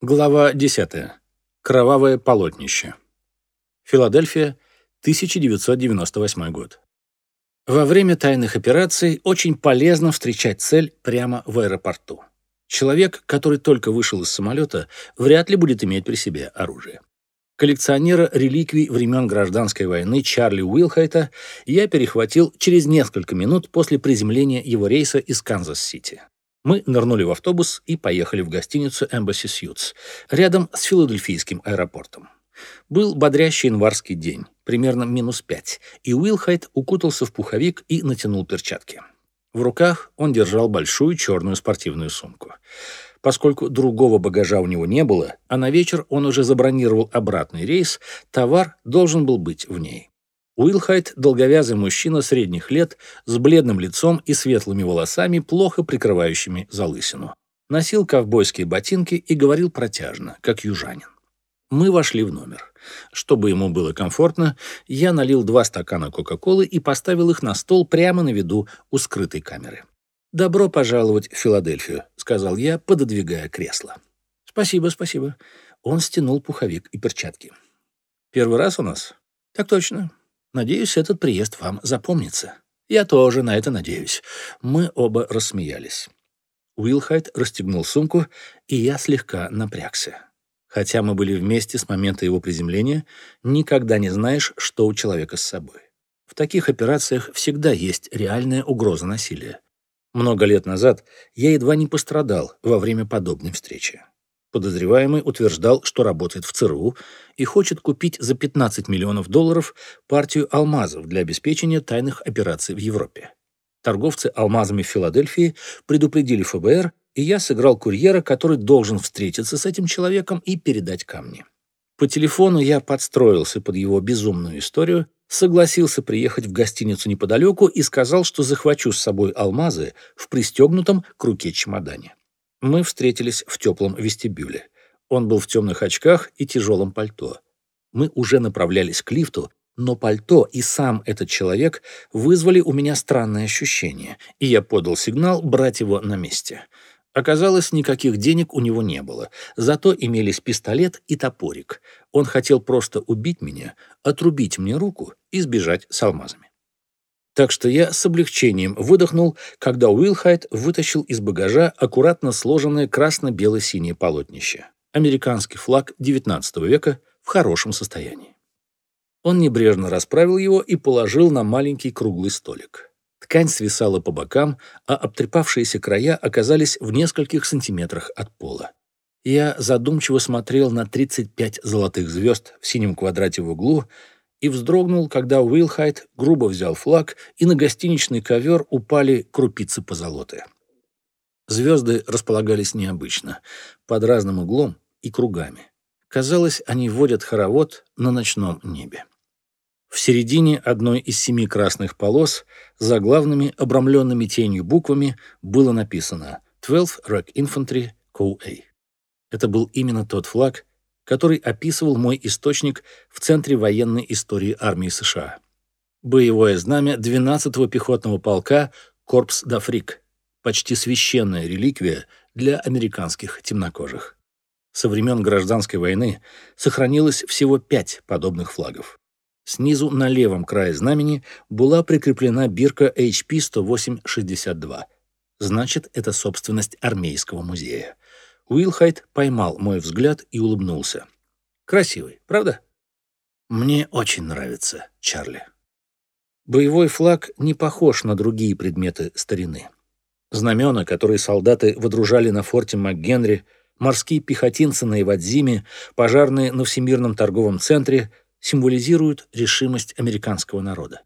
Глава 10. Кровавое полотнище. Филадельфия, 1998 год. Во время тайных операций очень полезно встречать цель прямо в аэропорту. Человек, который только вышел из самолета, вряд ли будет иметь при себе оружие. Коллекционера реликвий времен гражданской войны Чарли Уилхайта я перехватил через несколько минут после приземления его рейса из Канзас-Сити. Мы нырнули в автобус и поехали в гостиницу Embassy Suites, рядом с филадельфийским аэропортом. Был бодрящий январский день, примерно минус пять, и Уилхайт укутался в пуховик и натянул перчатки. В руках он держал большую черную спортивную сумку. Поскольку другого багажа у него не было, а на вечер он уже забронировал обратный рейс, товар должен был быть в ней. Уилхайт – долговязый мужчина средних лет с бледным лицом и светлыми волосами, плохо прикрывающими залысину. Носил ковбойские ботинки и говорил протяжно, как южанин. Мы вошли в номер. Чтобы ему было комфортно, я налил два стакана Кока-Колы и поставил их на стол прямо на виду у скрытой камеры. «Добро пожаловать в Филадельфию», — сказал я, пододвигая кресло. «Спасибо, спасибо». Он стянул пуховик и перчатки. «Первый раз у нас?» «Так точно. Надеюсь, этот приезд вам запомнится. Я тоже на это надеюсь. Мы оба рассмеялись. Уилхайт расстегнул сумку, и я слегка напрягся. Хотя мы были вместе с момента его приземления, никогда не знаешь, что у человека с собой. В таких операциях всегда есть реальная угроза насилия. Много лет назад я едва не пострадал во время подобной встречи. Подозреваемый утверждал, что работает в ЦРУ и хочет купить за 15 миллионов долларов партию алмазов для обеспечения тайных операций в Европе. Торговцы алмазами в Филадельфии предупредили ФБР, и я сыграл курьера, который должен встретиться с этим человеком и передать камни. По телефону я подстроился под его безумную историю, согласился приехать в гостиницу неподалеку и сказал, что захвачу с собой алмазы в пристегнутом к руке чемодане. Мы встретились в теплом вестибюле. Он был в темных очках и тяжелом пальто. Мы уже направлялись к лифту, но пальто и сам этот человек вызвали у меня странное ощущение, и я подал сигнал брать его на месте. Оказалось, никаких денег у него не было, зато имелись пистолет и топорик. Он хотел просто убить меня, отрубить мне руку и сбежать с алмазами. Так что я с облегчением выдохнул, когда Уилхайт вытащил из багажа аккуратно сложенное красно-бело-синее полотнище. Американский флаг XIX века в хорошем состоянии. Он небрежно расправил его и положил на маленький круглый столик. Ткань свисала по бокам, а обтрепавшиеся края оказались в нескольких сантиметрах от пола. Я задумчиво смотрел на 35 золотых звезд в синем квадрате в углу, и вздрогнул, когда Уилхайт грубо взял флаг, и на гостиничный ковер упали крупицы позолоты. Звезды располагались необычно, под разным углом и кругами. Казалось, они водят хоровод на ночном небе. В середине одной из семи красных полос, за главными обрамленными тенью буквами, было написано «12 Rack Infantry Co.A». Это был именно тот флаг, который описывал мой источник в Центре военной истории армии США. Боевое знамя 12-го пехотного полка «Корпс d'Afrique» — почти священная реликвия для американских темнокожих. Со времен гражданской войны сохранилось всего пять подобных флагов. Снизу на левом крае знамени была прикреплена бирка HP-108-62. Значит, это собственность армейского музея. Уилхайт поймал мой взгляд и улыбнулся. «Красивый, правда?» «Мне очень нравится, Чарли». Боевой флаг не похож на другие предметы старины. Знамена, которые солдаты водружали на форте МакГенри, морские пехотинцы на Ивадзиме, пожарные на Всемирном торговом центре символизируют решимость американского народа.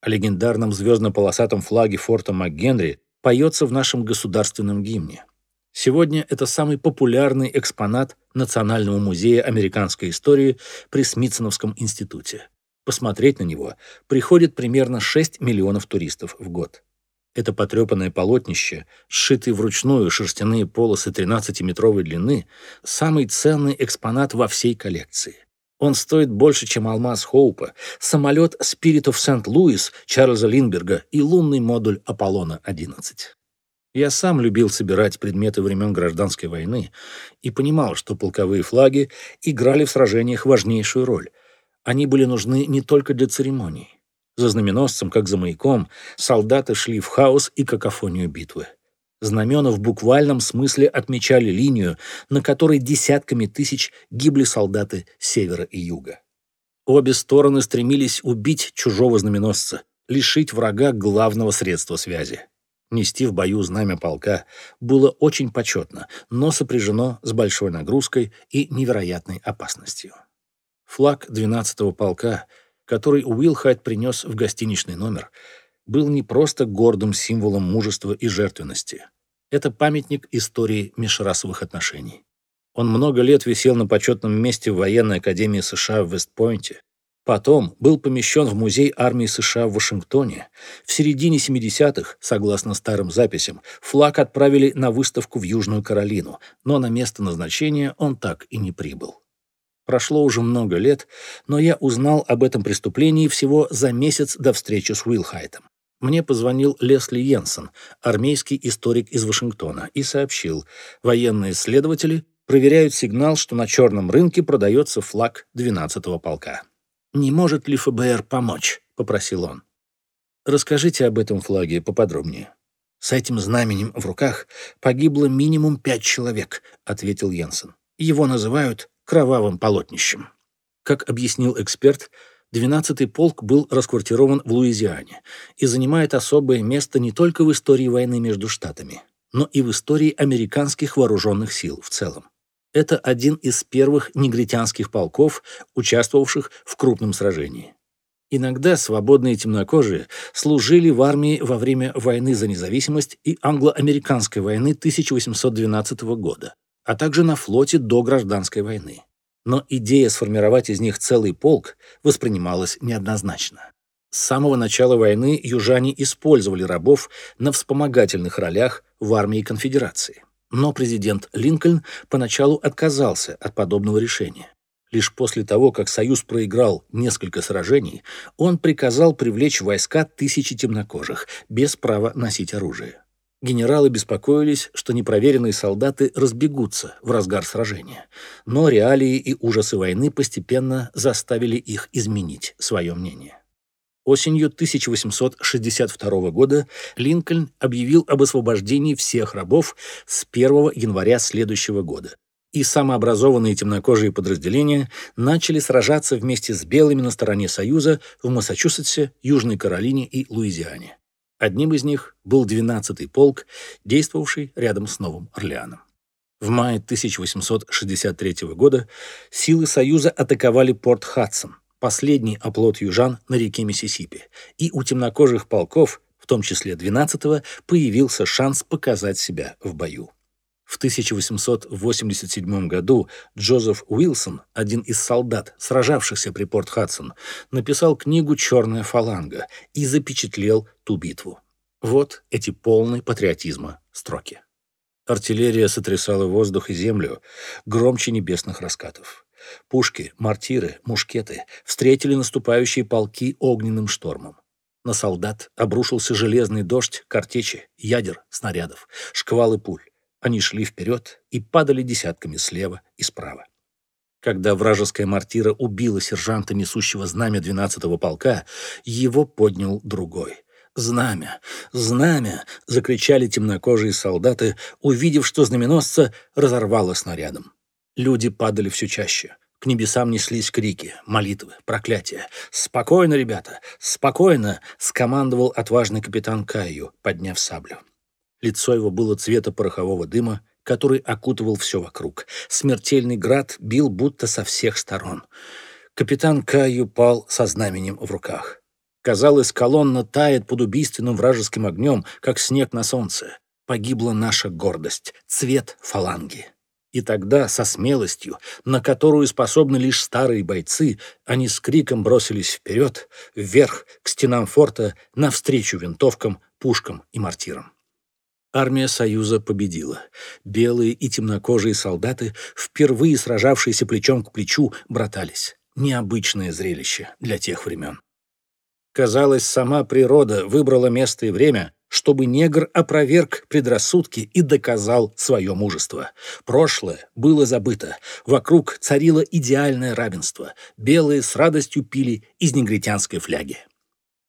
О легендарном звездно-полосатом флаге форта МакГенри поется в нашем государственном гимне. Сегодня это самый популярный экспонат Национального музея американской истории при Смитсоновском институте. Посмотреть на него приходит примерно 6 миллионов туристов в год. Это потрепанное полотнище, сшитые вручную шерстяные полосы 13-метровой длины, самый ценный экспонат во всей коллекции. Он стоит больше, чем алмаз Хоупа, самолет Spirit of St. Louis Чарльза Линдберга и лунный модуль Аполлона-11. Я сам любил собирать предметы времен гражданской войны и понимал, что полковые флаги играли в сражениях важнейшую роль. Они были нужны не только для церемоний. За знаменосцем, как за маяком, солдаты шли в хаос и какофонию битвы. Знамена в буквальном смысле отмечали линию, на которой десятками тысяч гибли солдаты севера и юга. Обе стороны стремились убить чужого знаменосца, лишить врага главного средства связи. Нести в бою знамя полка было очень почетно, но сопряжено с большой нагрузкой и невероятной опасностью. Флаг 12-го полка, который Уилхайт принес в гостиничный номер, был не просто гордым символом мужества и жертвенности. Это памятник истории межрасовых отношений. Он много лет висел на почетном месте в военной академии США в Вестпойнте, Потом был помещен в Музей армии США в Вашингтоне. В середине 70-х, согласно старым записям, флаг отправили на выставку в Южную Каролину, но на место назначения он так и не прибыл. Прошло уже много лет, но я узнал об этом преступлении всего за месяц до встречи с Уилхайтом. Мне позвонил Лесли Йенсен, армейский историк из Вашингтона, и сообщил, военные следователи проверяют сигнал, что на черном рынке продается флаг 12-го полка. «Не может ли ФБР помочь?» — попросил он. «Расскажите об этом флаге поподробнее». «С этим знаменем в руках погибло минимум пять человек», — ответил Йенсен. «Его называют кровавым полотнищем». Как объяснил эксперт, 12-й полк был расквартирован в Луизиане и занимает особое место не только в истории войны между штатами, но и в истории американских вооруженных сил в целом. Это один из первых негритянских полков, участвовавших в крупном сражении. Иногда свободные темнокожие служили в армии во время войны за независимость и англо-американской войны 1812 года, а также на флоте до гражданской войны. Но идея сформировать из них целый полк воспринималась неоднозначно. С самого начала войны южане использовали рабов на вспомогательных ролях в армии конфедерации. Но президент Линкольн поначалу отказался от подобного решения. Лишь после того, как Союз проиграл несколько сражений, он приказал привлечь войска тысячи темнокожих, без права носить оружие. Генералы беспокоились, что непроверенные солдаты разбегутся в разгар сражения, но реалии и ужасы войны постепенно заставили их изменить свое мнение. Осенью 1862 года Линкольн объявил об освобождении всех рабов с 1 января следующего года. И самообразованные темнокожие подразделения начали сражаться вместе с белыми на стороне Союза в Массачусетсе, Южной Каролине и Луизиане. Одним из них был 12-й полк, действовавший рядом с Новым Орлеаном. В мае 1863 года силы Союза атаковали порт Хадсон, последний оплот южан на реке Миссисипи, и у темнокожих полков, в том числе 12-го, появился шанс показать себя в бою. В 1887 году Джозеф Уилсон, один из солдат, сражавшихся при порт Хадсон, написал книгу «Черная фаланга» и запечатлел ту битву. Вот эти полные патриотизма строки. Артиллерия сотрясала воздух и землю громче небесных раскатов. Пушки, мортиры, мушкеты встретили наступающие полки огненным штормом. На солдат обрушился железный дождь картечи, ядер, снарядов, шквалы пуль. Они шли вперед и падали десятками слева и справа. Когда вражеская мортира убила сержанта, несущего знамя 12-го полка, его поднял другой. «Знамя! Знамя!» — закричали темнокожие солдаты, увидев, что знаменосца разорвало снарядом. Люди падали все чаще. К небесам неслись крики, молитвы, проклятия. «Спокойно, ребята! Спокойно!» — скомандовал отважный капитан Кайю, подняв саблю. Лицо его было цвета порохового дыма, который окутывал все вокруг. Смертельный град бил будто со всех сторон. Капитан Кайю пал со знаменем в руках. Казалось, колонна тает под убийственным вражеским огнем, как снег на солнце. Погибла наша гордость, цвет фаланги. И тогда, со смелостью, на которую способны лишь старые бойцы, они с криком бросились вперед, вверх, к стенам форта, навстречу винтовкам, пушкам и мортирам. Армия Союза победила. Белые и темнокожие солдаты, впервые сражавшиеся плечом к плечу, братались. Необычное зрелище для тех времен. Казалось, сама природа выбрала место и время, чтобы негр опроверг предрассудки и доказал свое мужество. Прошлое было забыто. Вокруг царило идеальное равенство. Белые с радостью пили из негритянской фляги.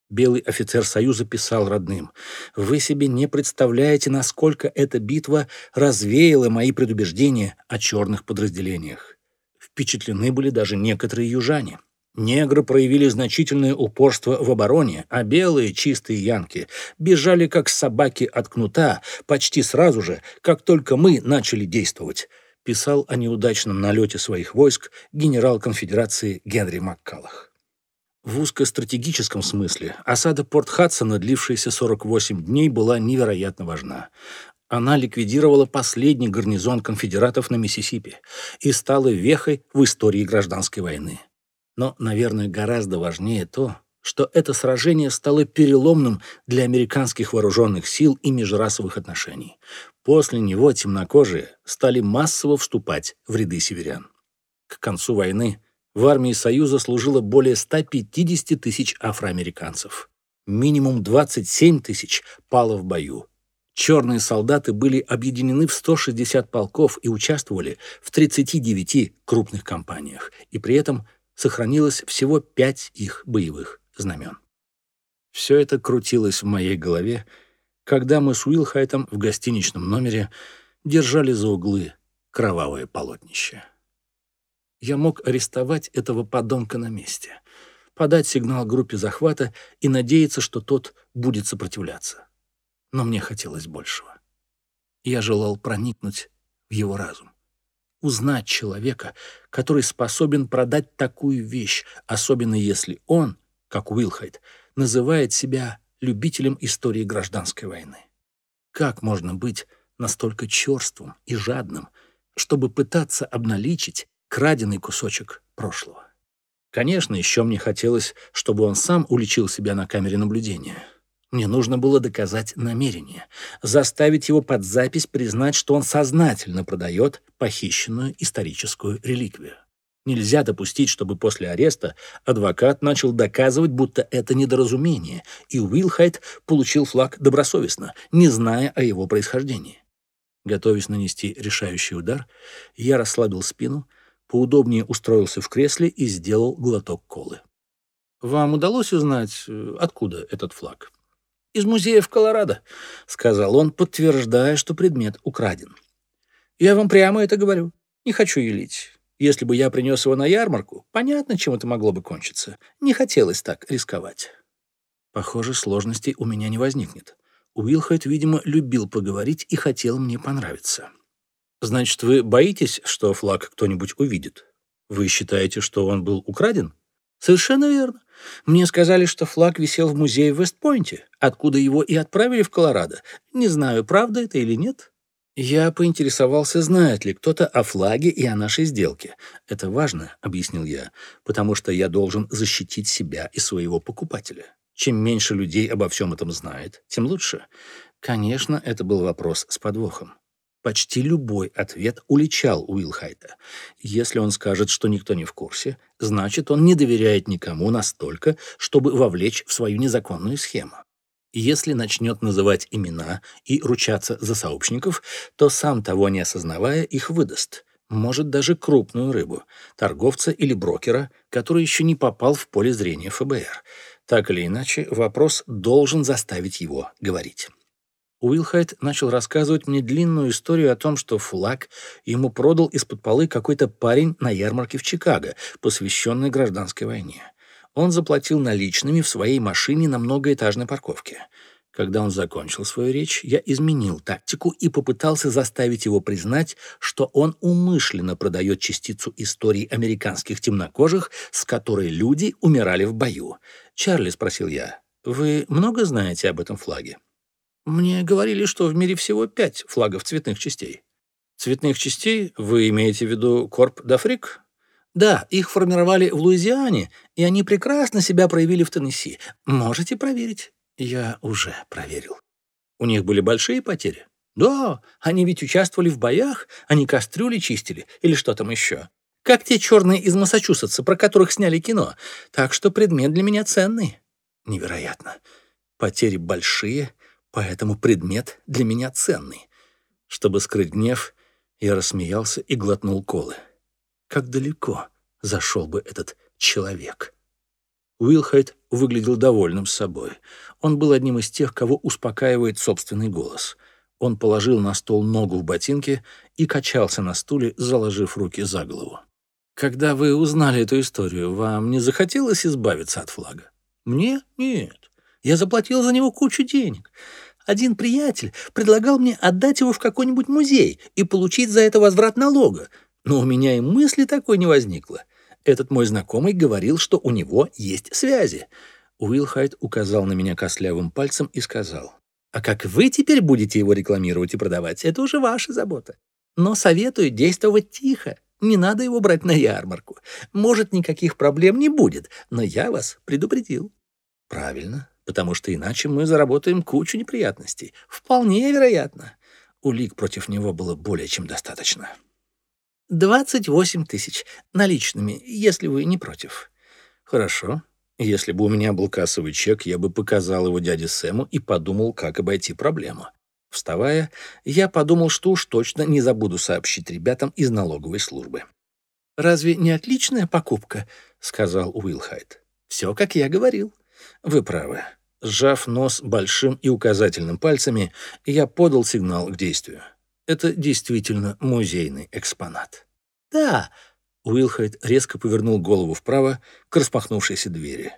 Белый офицер Союза писал родным, «Вы себе не представляете, насколько эта битва развеяла мои предубеждения о черных подразделениях. Впечатлены были даже некоторые южане. Негры проявили значительное упорство в обороне, а белые, чистые янки, бежали как собаки от кнута почти сразу же, как только мы начали действовать», писал о неудачном налете своих войск генерал конфедерации Генри Маккалах. В узкостратегическом смысле осада порт Хадсона, длившаяся 48 дней, была невероятно важна. Она ликвидировала последний гарнизон конфедератов на Миссисипи и стала вехой в истории гражданской войны. Но, наверное, гораздо важнее то, что это сражение стало переломным для американских вооруженных сил и межрасовых отношений. После него темнокожие стали массово вступать в ряды северян. К концу войны в армии Союза служило более 150 тысяч афроамериканцев. Минимум 27 тысяч пало в бою. Черные солдаты были объединены в 160 полков и участвовали в 39 крупных кампаниях, и при этом сохранилось всего пять их боевых знамен. Все это крутилось в моей голове, когда мы с Уилхайтом в гостиничном номере держали за углы кровавое полотнище я мог арестовать этого подонка на месте, подать сигнал группе захвата и надеяться, что тот будет сопротивляться. Но мне хотелось большего. Я желал проникнуть в его разум, узнать человека, который способен продать такую вещь, особенно если он, как Уилхайт, называет себя любителем истории гражданской войны. Как можно быть настолько черствым и жадным, чтобы пытаться обналичить краденый кусочек прошлого. Конечно, еще мне хотелось, чтобы он сам уличил себя на камере наблюдения. Мне нужно было доказать намерение, заставить его под запись признать, что он сознательно продает похищенную историческую реликвию. Нельзя допустить, чтобы после ареста адвокат начал доказывать, будто это недоразумение, и Уилхайт получил флаг добросовестно, не зная о его происхождении. Готовясь нанести решающий удар, я расслабил спину, поудобнее устроился в кресле и сделал глоток колы. «Вам удалось узнать, э, откуда этот флаг?» «Из музея в Колорадо», — сказал он, подтверждая, что предмет украден. «Я вам прямо это говорю. Не хочу юлить. Если бы я принес его на ярмарку, понятно, чем это могло бы кончиться. Не хотелось так рисковать». Похоже, сложностей у меня не возникнет. Уилхайт, видимо, любил поговорить и хотел мне понравиться. Значит, вы боитесь, что флаг кто-нибудь увидит? Вы считаете, что он был украден? Совершенно верно. Мне сказали, что флаг висел в музее в Вестпойнте, откуда его и отправили в Колорадо. Не знаю, правда это или нет. Я поинтересовался, знает ли кто-то о флаге и о нашей сделке. Это важно, объяснил я, потому что я должен защитить себя и своего покупателя. Чем меньше людей обо всем этом знает, тем лучше. Конечно, это был вопрос с подвохом. Почти любой ответ уличал Уилхайта. Если он скажет, что никто не в курсе, значит, он не доверяет никому настолько, чтобы вовлечь в свою незаконную схему. Если начнет называть имена и ручаться за сообщников, то сам того не осознавая их выдаст. Может, даже крупную рыбу, торговца или брокера, который еще не попал в поле зрения ФБР. Так или иначе, вопрос должен заставить его говорить. Уилхайт начал рассказывать мне длинную историю о том, что флаг ему продал из-под полы какой-то парень на ярмарке в Чикаго, посвященной гражданской войне. Он заплатил наличными в своей машине на многоэтажной парковке. Когда он закончил свою речь, я изменил тактику и попытался заставить его признать, что он умышленно продает частицу истории американских темнокожих, с которой люди умирали в бою. «Чарли», — спросил я, — «вы много знаете об этом флаге?» Мне говорили, что в мире всего пять флагов цветных частей. Цветных частей вы имеете в виду Корп d'Afrique? Да, их формировали в Луизиане, и они прекрасно себя проявили в Теннесси. Можете проверить. Я уже проверил. У них были большие потери? Да, они ведь участвовали в боях, они кастрюли чистили или что там еще. Как те черные из Массачусетса, про которых сняли кино. Так что предмет для меня ценный. Невероятно. Потери большие, поэтому предмет для меня ценный. Чтобы скрыть гнев, я рассмеялся и глотнул колы. Как далеко зашел бы этот человек? Уилхайт выглядел довольным собой. Он был одним из тех, кого успокаивает собственный голос. Он положил на стол ногу в ботинке и качался на стуле, заложив руки за голову. «Когда вы узнали эту историю, вам не захотелось избавиться от флага?» «Мне? Нет. Я заплатил за него кучу денег. Один приятель предлагал мне отдать его в какой-нибудь музей и получить за это возврат налога, но у меня и мысли такой не возникло. Этот мой знакомый говорил, что у него есть связи. Уилл Хайт указал на меня костлявым пальцем и сказал, «А как вы теперь будете его рекламировать и продавать, это уже ваша забота. Но советую действовать тихо. Не надо его брать на ярмарку. Может, никаких проблем не будет, но я вас предупредил». «Правильно, потому что иначе мы заработаем кучу неприятностей. Вполне вероятно». Улик против него было более чем достаточно. «Двадцать восемь тысяч наличными, если вы не против». «Хорошо. Если бы у меня был кассовый чек, я бы показал его дяде Сэму и подумал, как обойти проблему». Вставая, я подумал, что уж точно не забуду сообщить ребятам из налоговой службы. «Разве не отличная покупка?» — сказал Уилхайт. «Все, как я говорил». «Вы правы». Сжав нос большим и указательным пальцами, я подал сигнал к действию. Это действительно музейный экспонат. «Да!» — Уилхайт резко повернул голову вправо к распахнувшейся двери.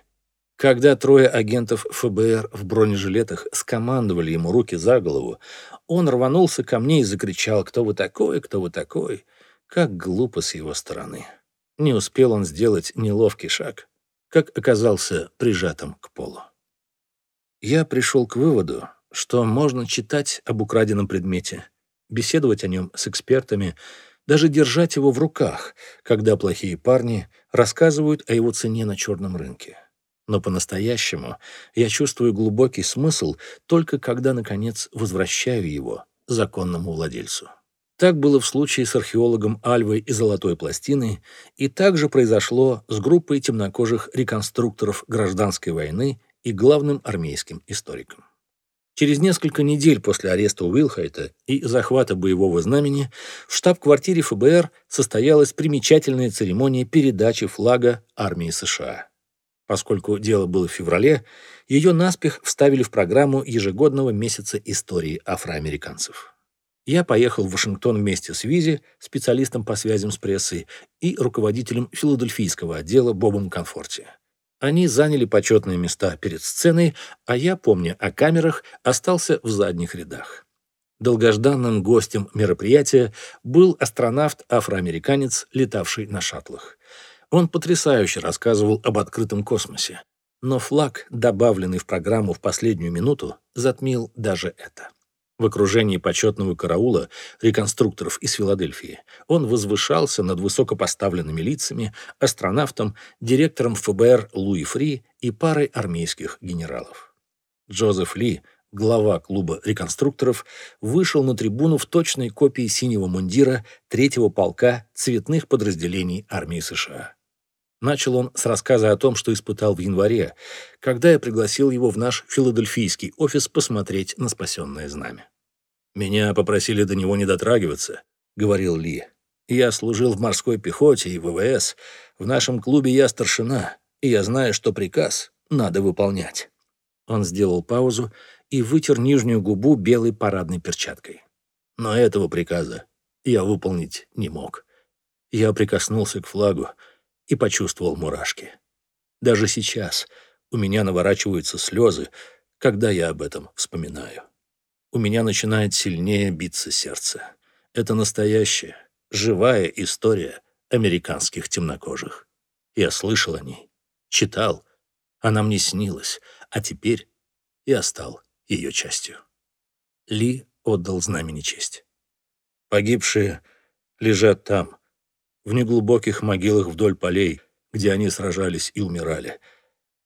Когда трое агентов ФБР в бронежилетах скомандовали ему руки за голову, он рванулся ко мне и закричал «Кто вы такой? Кто вы такой?» Как глупо с его стороны. Не успел он сделать неловкий шаг, как оказался прижатым к полу. Я пришел к выводу, что можно читать об украденном предмете, беседовать о нем с экспертами, даже держать его в руках, когда плохие парни рассказывают о его цене на черном рынке. Но по-настоящему я чувствую глубокий смысл только когда, наконец, возвращаю его законному владельцу. Так было в случае с археологом Альвой и Золотой пластиной, и также произошло с группой темнокожих реконструкторов гражданской войны и главным армейским историком. Через несколько недель после ареста Уилхайта и захвата боевого знамени в штаб-квартире ФБР состоялась примечательная церемония передачи флага армии США. Поскольку дело было в феврале, ее наспех вставили в программу ежегодного месяца истории афроамериканцев. Я поехал в Вашингтон вместе с Визи, специалистом по связям с прессой, и руководителем филадельфийского отдела Бобом Комфорти. Они заняли почетные места перед сценой, а я, помня о камерах, остался в задних рядах. Долгожданным гостем мероприятия был астронавт-афроамериканец, летавший на шаттлах. Он потрясающе рассказывал об открытом космосе. Но флаг, добавленный в программу в последнюю минуту, затмил даже это. В окружении почетного караула реконструкторов из Филадельфии он возвышался над высокопоставленными лицами, астронавтом, директором ФБР Луи Фри и парой армейских генералов. Джозеф Ли, глава клуба реконструкторов, вышел на трибуну в точной копии синего мундира третьего полка цветных подразделений армии США. Начал он с рассказа о том, что испытал в январе, когда я пригласил его в наш филадельфийский офис посмотреть на спасенное знамя. «Меня попросили до него не дотрагиваться», — говорил Ли. «Я служил в морской пехоте и ВВС. В нашем клубе я старшина, и я знаю, что приказ надо выполнять». Он сделал паузу и вытер нижнюю губу белой парадной перчаткой. Но этого приказа я выполнить не мог. Я прикоснулся к флагу, и почувствовал мурашки. Даже сейчас у меня наворачиваются слезы, когда я об этом вспоминаю. У меня начинает сильнее биться сердце. Это настоящая, живая история американских темнокожих. Я слышал о ней, читал, она мне снилась, а теперь я стал ее частью. Ли отдал знамени честь. Погибшие лежат там, в неглубоких могилах вдоль полей, где они сражались и умирали.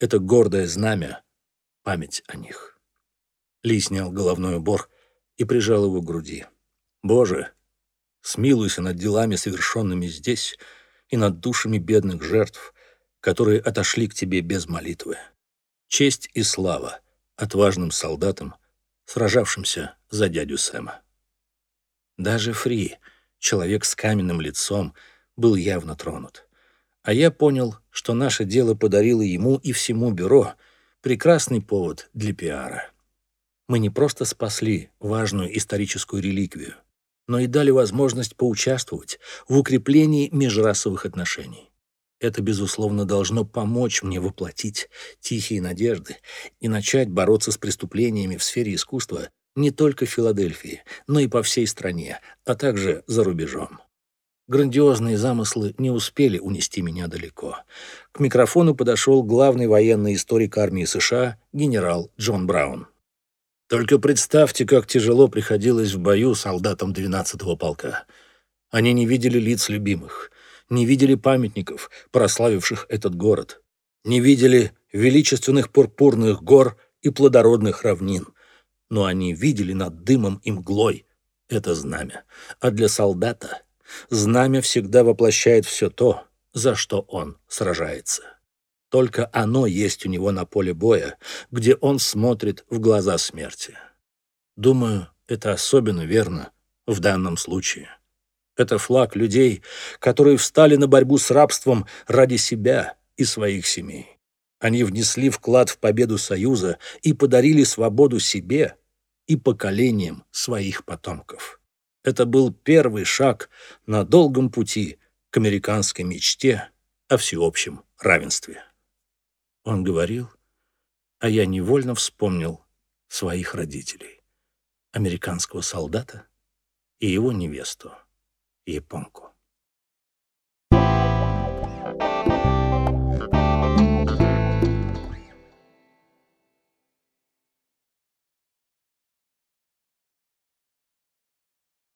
Это гордое знамя — память о них. Ли снял головной убор и прижал его к груди. «Боже, смилуйся над делами, совершенными здесь, и над душами бедных жертв, которые отошли к тебе без молитвы. Честь и слава отважным солдатам, сражавшимся за дядю Сэма. Даже Фри, человек с каменным лицом, был явно тронут. А я понял, что наше дело подарило ему и всему бюро прекрасный повод для пиара. Мы не просто спасли важную историческую реликвию, но и дали возможность поучаствовать в укреплении межрасовых отношений. Это, безусловно, должно помочь мне воплотить тихие надежды и начать бороться с преступлениями в сфере искусства не только в Филадельфии, но и по всей стране, а также за рубежом. Грандиозные замыслы не успели унести меня далеко. К микрофону подошел главный военный историк армии США генерал Джон Браун. Только представьте, как тяжело приходилось в бою солдатам 12-го полка. Они не видели лиц любимых, не видели памятников, прославивших этот город, не видели величественных пурпурных гор и плодородных равнин, но они видели над дымом и мглой это знамя, а для солдата знамя всегда воплощает все то, за что он сражается. Только оно есть у него на поле боя, где он смотрит в глаза смерти. Думаю, это особенно верно в данном случае. Это флаг людей, которые встали на борьбу с рабством ради себя и своих семей. Они внесли вклад в победу Союза и подарили свободу себе и поколениям своих потомков. Это был первый шаг на долгом пути к американской мечте о всеобщем равенстве. Он говорил, а я невольно вспомнил своих родителей, американского солдата и его невесту, японку.